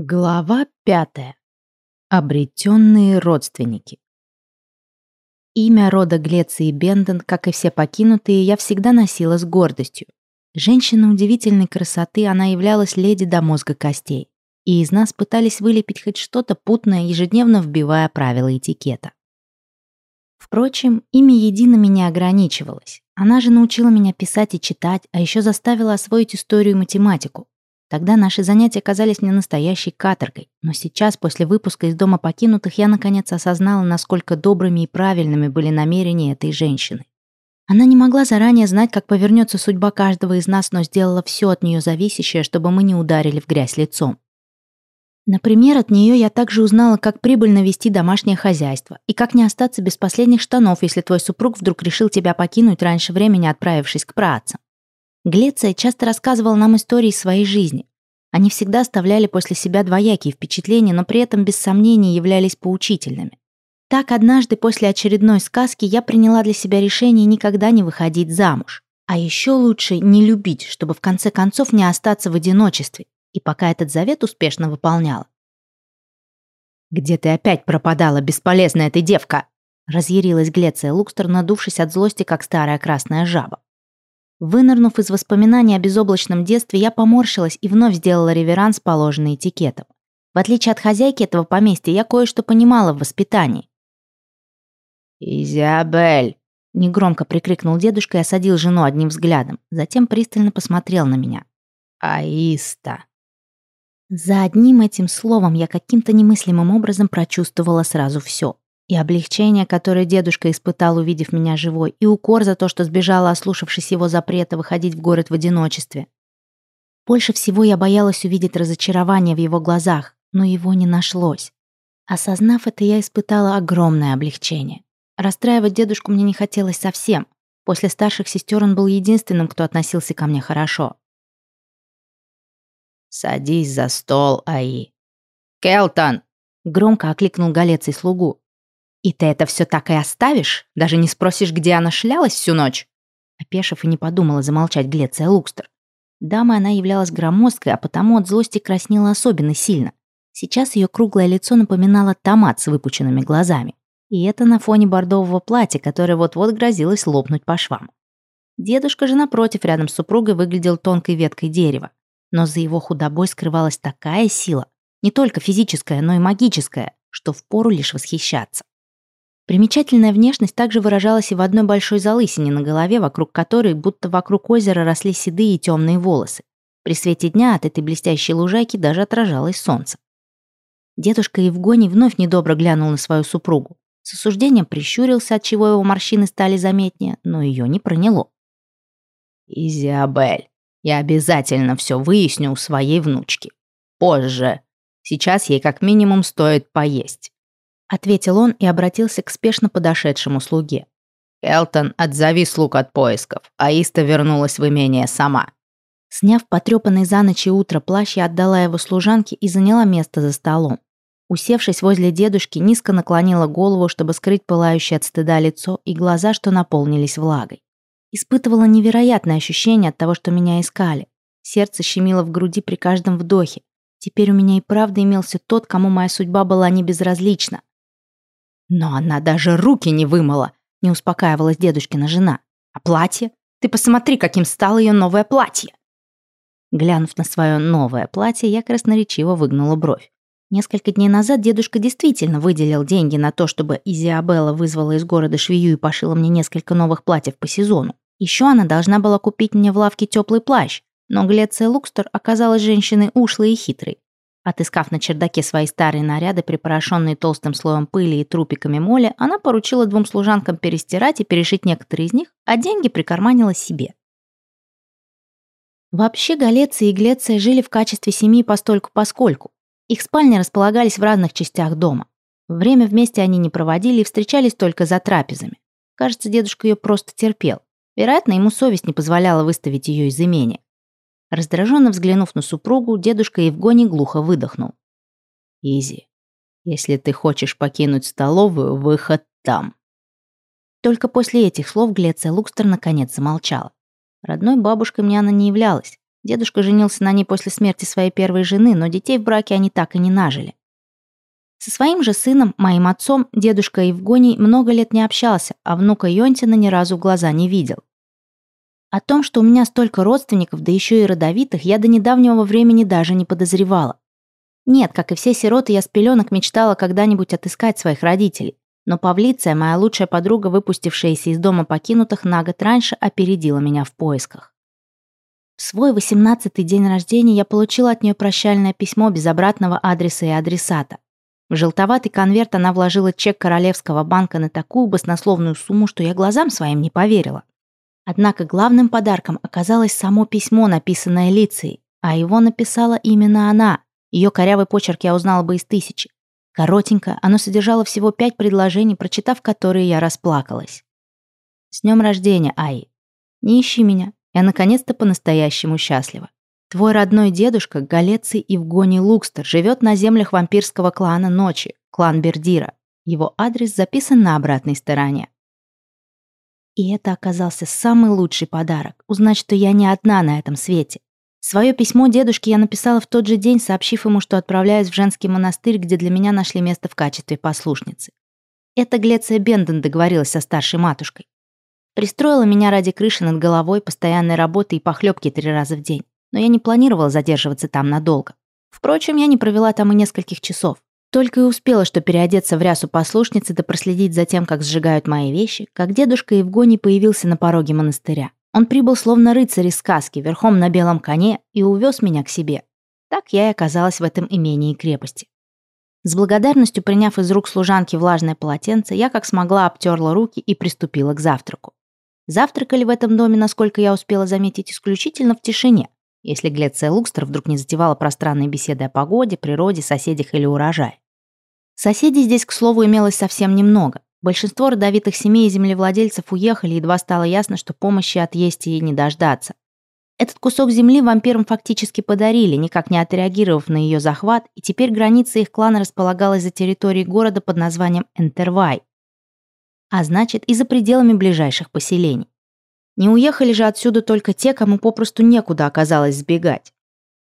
Глава пятая. Обретенные родственники. Имя рода Глеции Бенден, как и все покинутые, я всегда носила с гордостью. Женщина удивительной красоты, она являлась леди до мозга костей. И из нас пытались вылепить хоть что-то путное, ежедневно вбивая правила этикета. Впрочем, имя Едина меня ограничивалось. Она же научила меня писать и читать, а еще заставила освоить историю и математику. Тогда наши занятия казались мне настоящей каторгой, но сейчас, после выпуска из дома покинутых, я наконец осознала, насколько добрыми и правильными были намерения этой женщины. Она не могла заранее знать, как повернется судьба каждого из нас, но сделала все от нее зависящее, чтобы мы не ударили в грязь лицом. Например, от нее я также узнала, как прибыльно вести домашнее хозяйство и как не остаться без последних штанов, если твой супруг вдруг решил тебя покинуть раньше времени, отправившись к працам. Глеция часто рассказывала нам истории своей жизни. Они всегда оставляли после себя двоякие впечатления, но при этом без сомнений являлись поучительными. Так однажды после очередной сказки я приняла для себя решение никогда не выходить замуж. А еще лучше не любить, чтобы в конце концов не остаться в одиночестве. И пока этот завет успешно выполняла. «Где ты опять пропадала, бесполезная ты девка?» Разъярилась Глеция Лукстер, надувшись от злости, как старая красная жаба. Вынырнув из воспоминаний о безоблачном детстве, я поморщилась и вновь сделала реверанс, положенный этикетом. В отличие от хозяйки этого поместья, я кое-что понимала в воспитании. «Изабель!» — негромко прикрикнул дедушка и осадил жену одним взглядом. Затем пристально посмотрел на меня. «Аиста!» За одним этим словом я каким-то немыслимым образом прочувствовала сразу все. И облегчение, которое дедушка испытал, увидев меня живой, и укор за то, что сбежала, ослушавшись его запрета выходить в город в одиночестве. Больше всего я боялась увидеть разочарование в его глазах, но его не нашлось. Осознав это, я испытала огромное облегчение. Расстраивать дедушку мне не хотелось совсем. После старших сестер он был единственным, кто относился ко мне хорошо. «Садись за стол, Аи». «Келтон!» — громко окликнул Галеций слугу. «И ты это все так и оставишь? Даже не спросишь, где она шлялась всю ночь?» Опешив и не подумала замолчать Глеция Лукстер. Дамой она являлась громоздкой, а потому от злости краснела особенно сильно. Сейчас ее круглое лицо напоминало томат с выпученными глазами. И это на фоне бордового платья, которое вот-вот грозилось лопнуть по швам. Дедушка же, напротив, рядом с супругой выглядел тонкой веткой дерева. Но за его худобой скрывалась такая сила, не только физическая, но и магическая, что впору лишь восхищаться. Примечательная внешность также выражалась и в одной большой залысине на голове, вокруг которой, будто вокруг озера, росли седые и темные волосы. При свете дня от этой блестящей лужайки даже отражалось солнце. Дедушка Евгоний вновь недобро глянул на свою супругу. С осуждением прищурился, отчего его морщины стали заметнее, но ее не проняло. «Изиабель, я обязательно все выясню у своей внучки. Позже. Сейчас ей как минимум стоит поесть ответил он и обратился к спешно подошедшему слуге. «Элтон, отзови слуг от поисков. Аиста вернулась в имение сама». Сняв потрепанный за ночь и утро плащ, я отдала его служанке и заняла место за столом. Усевшись возле дедушки, низко наклонила голову, чтобы скрыть пылающее от стыда лицо и глаза, что наполнились влагой. Испытывала невероятное ощущение от того, что меня искали. Сердце щемило в груди при каждом вдохе. Теперь у меня и правда имелся тот, кому моя судьба была не безразлична. Но она даже руки не вымыла, не успокаивалась дедушкина жена. А платье? Ты посмотри, каким стало ее новое платье. Глянув на свое новое платье, я красноречиво выгнула бровь. Несколько дней назад дедушка действительно выделил деньги на то, чтобы Изиабелла вызвала из города швею и пошила мне несколько новых платьев по сезону. Еще она должна была купить мне в лавке теплый плащ, но Глеция Лукстер оказалась женщиной ушлой и хитрой. Отыскав на чердаке свои старые наряды, припорошенные толстым слоем пыли и трупиками моли, она поручила двум служанкам перестирать и перешить некоторые из них, а деньги прикарманила себе. Вообще Галеция и Глеция жили в качестве семьи постольку-поскольку. Их спальни располагались в разных частях дома. Время вместе они не проводили и встречались только за трапезами. Кажется, дедушка ее просто терпел. Вероятно, ему совесть не позволяла выставить ее из имения. Раздраженно взглянув на супругу, дедушка Евгоний глухо выдохнул. «Изи, если ты хочешь покинуть столовую, выход там». Только после этих слов Глеция Лукстер наконец замолчала. Родной бабушкой мне она не являлась. Дедушка женился на ней после смерти своей первой жены, но детей в браке они так и не нажили. Со своим же сыном, моим отцом, дедушка Евгоний много лет не общался, а внука Йонтина ни разу в глаза не видел. О том, что у меня столько родственников, да еще и родовитых, я до недавнего времени даже не подозревала. Нет, как и все сироты, я с пеленок мечтала когда-нибудь отыскать своих родителей. Но Павлиция, моя лучшая подруга, выпустившаяся из дома покинутых на год раньше, опередила меня в поисках. В свой восемнадцатый день рождения я получила от нее прощальное письмо без обратного адреса и адресата. В желтоватый конверт она вложила чек Королевского банка на такую баснословную сумму, что я глазам своим не поверила. Однако главным подарком оказалось само письмо, написанное Лицей, а его написала именно она. Ее корявый почерк я узнала бы из тысячи. Коротенько, оно содержало всего пять предложений, прочитав которые я расплакалась. «С днем рождения, Аи! Не ищи меня, я наконец-то по-настоящему счастлива. Твой родной дедушка, Галеций Евгоний Лукстер, живет на землях вампирского клана Ночи, клан Бердира. Его адрес записан на обратной стороне. И это оказался самый лучший подарок – узнать, что я не одна на этом свете. Свое письмо дедушке я написала в тот же день, сообщив ему, что отправляюсь в женский монастырь, где для меня нашли место в качестве послушницы. Это Глеция Бенден договорилась со старшей матушкой. Пристроила меня ради крыши над головой, постоянной работы и похлебки три раза в день но я не планировала задерживаться там надолго. Впрочем, я не провела там и нескольких часов. Только и успела, что переодеться в рясу послушницы да проследить за тем, как сжигают мои вещи, как дедушка Евгоний появился на пороге монастыря. Он прибыл словно рыцарь из сказки, верхом на белом коне, и увез меня к себе. Так я и оказалась в этом имении крепости. С благодарностью приняв из рук служанки влажное полотенце, я как смогла обтерла руки и приступила к завтраку. Завтракали в этом доме, насколько я успела заметить, исключительно в тишине если Глеция Лукстер вдруг не затевала пространные беседы о погоде, природе, соседях или урожае. Соседей здесь, к слову, имелось совсем немного. Большинство родовитых семей и землевладельцев уехали, едва стало ясно, что помощи от Естии не дождаться. Этот кусок земли вампирам фактически подарили, никак не отреагировав на ее захват, и теперь граница их клана располагалась за территорией города под названием Энтервай, а значит и за пределами ближайших поселений. Не уехали же отсюда только те, кому попросту некуда оказалось сбегать.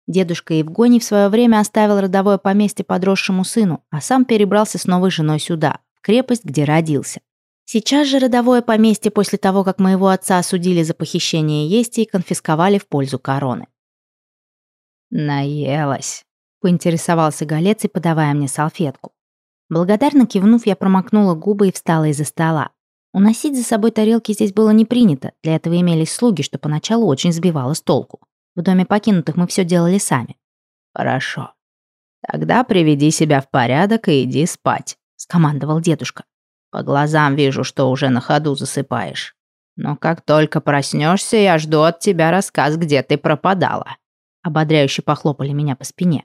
Дедушка Евгоний в свое время оставил родовое поместье подросшему сыну, а сам перебрался с новой женой сюда, в крепость, где родился. Сейчас же родовое поместье после того, как моего отца осудили за похищение ести и конфисковали в пользу короны. «Наелась», — поинтересовался Галец подавая мне салфетку. Благодарно кивнув, я промокнула губы и встала из-за стола. Уносить за собой тарелки здесь было не принято, для этого имелись слуги, что поначалу очень сбивало с толку. В доме покинутых мы все делали сами. «Хорошо. Тогда приведи себя в порядок и иди спать», — скомандовал дедушка. «По глазам вижу, что уже на ходу засыпаешь. Но как только проснешься, я жду от тебя рассказ, где ты пропадала». Ободряюще похлопали меня по спине.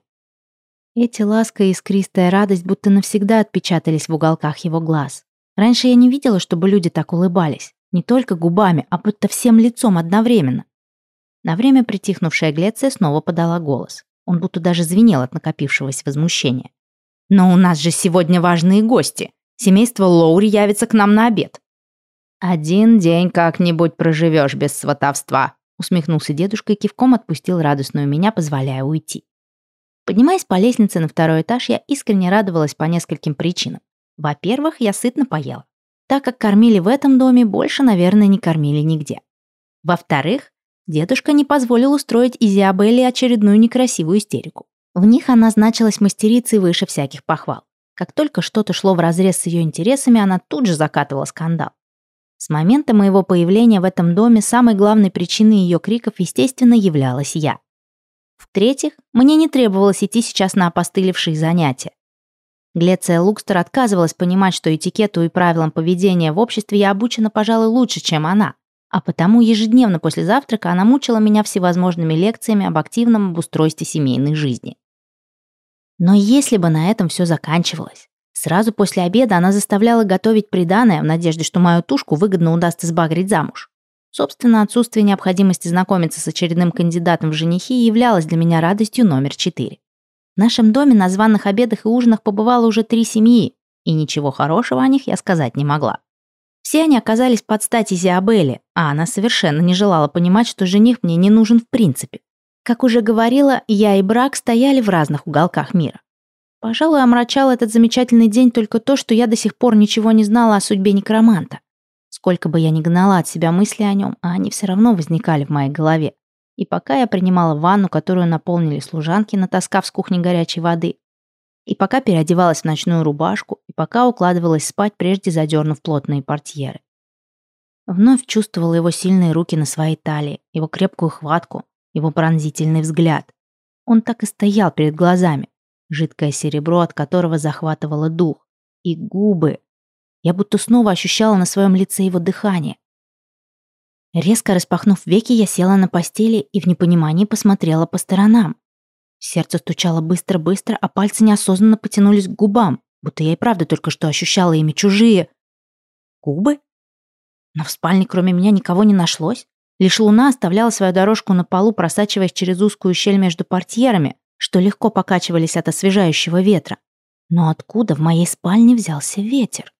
Эти ласка и искристая радость будто навсегда отпечатались в уголках его глаз. Раньше я не видела, чтобы люди так улыбались. Не только губами, а будто всем лицом одновременно. На время притихнувшая Глеция снова подала голос. Он будто даже звенел от накопившегося возмущения. «Но у нас же сегодня важные гости. Семейство Лоури явится к нам на обед». «Один день как-нибудь проживешь без сватовства», усмехнулся дедушка и кивком отпустил радостную меня, позволяя уйти. Поднимаясь по лестнице на второй этаж, я искренне радовалась по нескольким причинам. Во-первых, я сытно поела, так как кормили в этом доме, больше, наверное, не кормили нигде. Во-вторых, дедушка не позволил устроить Изиабелле очередную некрасивую истерику. В них она значилась мастерицей выше всяких похвал. Как только что-то шло вразрез с ее интересами, она тут же закатывала скандал. С момента моего появления в этом доме самой главной причиной ее криков, естественно, являлась я. В-третьих, мне не требовалось идти сейчас на опостылевшие занятия. Глеция Лукстер отказывалась понимать, что этикету и правилам поведения в обществе я обучена, пожалуй, лучше, чем она. А потому ежедневно после завтрака она мучила меня всевозможными лекциями об активном обустройстве семейной жизни. Но если бы на этом все заканчивалось. Сразу после обеда она заставляла готовить приданое в надежде, что мою тушку выгодно удастся сбагрить замуж. Собственно, отсутствие необходимости знакомиться с очередным кандидатом в женихи являлось для меня радостью номер четыре. В нашем доме на званых обедах и ужинах побывало уже три семьи, и ничего хорошего о них я сказать не могла. Все они оказались под стать Изиабелле, а она совершенно не желала понимать, что жених мне не нужен в принципе. Как уже говорила, я и брак стояли в разных уголках мира. Пожалуй, омрачал этот замечательный день только то, что я до сих пор ничего не знала о судьбе некроманта. Сколько бы я ни гнала от себя мысли о нем, а они все равно возникали в моей голове. И пока я принимала ванну, которую наполнили служанки, натаскав с кухни горячей воды, и пока переодевалась в ночную рубашку, и пока укладывалась спать, прежде задернув плотные портьеры. Вновь чувствовала его сильные руки на своей талии, его крепкую хватку, его пронзительный взгляд. Он так и стоял перед глазами, жидкое серебро, от которого захватывало дух, и губы. Я будто снова ощущала на своем лице его дыхание. Резко распахнув веки, я села на постели и в непонимании посмотрела по сторонам. Сердце стучало быстро-быстро, а пальцы неосознанно потянулись к губам, будто я и правда только что ощущала ими чужие. Губы? Но в спальне кроме меня никого не нашлось. Лишь луна оставляла свою дорожку на полу, просачиваясь через узкую щель между портьерами, что легко покачивались от освежающего ветра. Но откуда в моей спальне взялся ветер?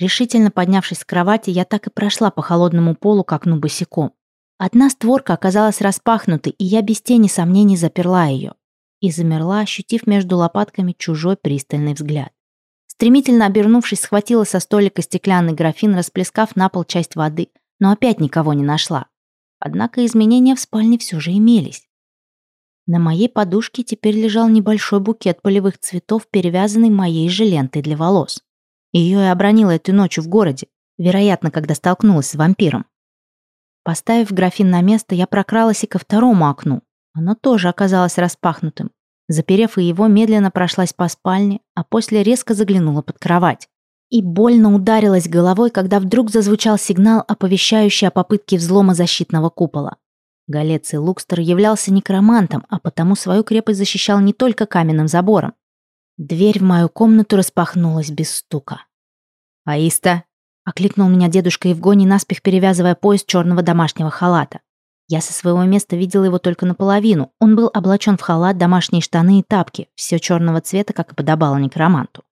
Решительно поднявшись с кровати, я так и прошла по холодному полу к окну босиком. Одна створка оказалась распахнутой, и я без тени сомнений заперла ее. И замерла, ощутив между лопатками чужой пристальный взгляд. Стремительно обернувшись, схватила со столика стеклянный графин, расплескав на пол часть воды, но опять никого не нашла. Однако изменения в спальне все же имелись. На моей подушке теперь лежал небольшой букет полевых цветов, перевязанный моей же лентой для волос. Ее я обронила этой ночью в городе, вероятно, когда столкнулась с вампиром. Поставив графин на место, я прокралась и ко второму окну. Оно тоже оказалось распахнутым. Заперев и его, медленно прошлась по спальне, а после резко заглянула под кровать. И больно ударилась головой, когда вдруг зазвучал сигнал, оповещающий о попытке взлома защитного купола. Галеций Лукстер являлся некромантом, а потому свою крепость защищал не только каменным забором. Дверь в мою комнату распахнулась без стука. «Аиста!» — окликнул меня дедушка Евгоний, наспех перевязывая пояс черного домашнего халата. Я со своего места видела его только наполовину. Он был облачен в халат, домашние штаны и тапки, все черного цвета, как и подобало некроманту.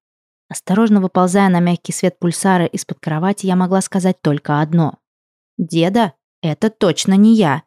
Осторожно выползая на мягкий свет пульсара из-под кровати, я могла сказать только одно. «Деда, это точно не я!»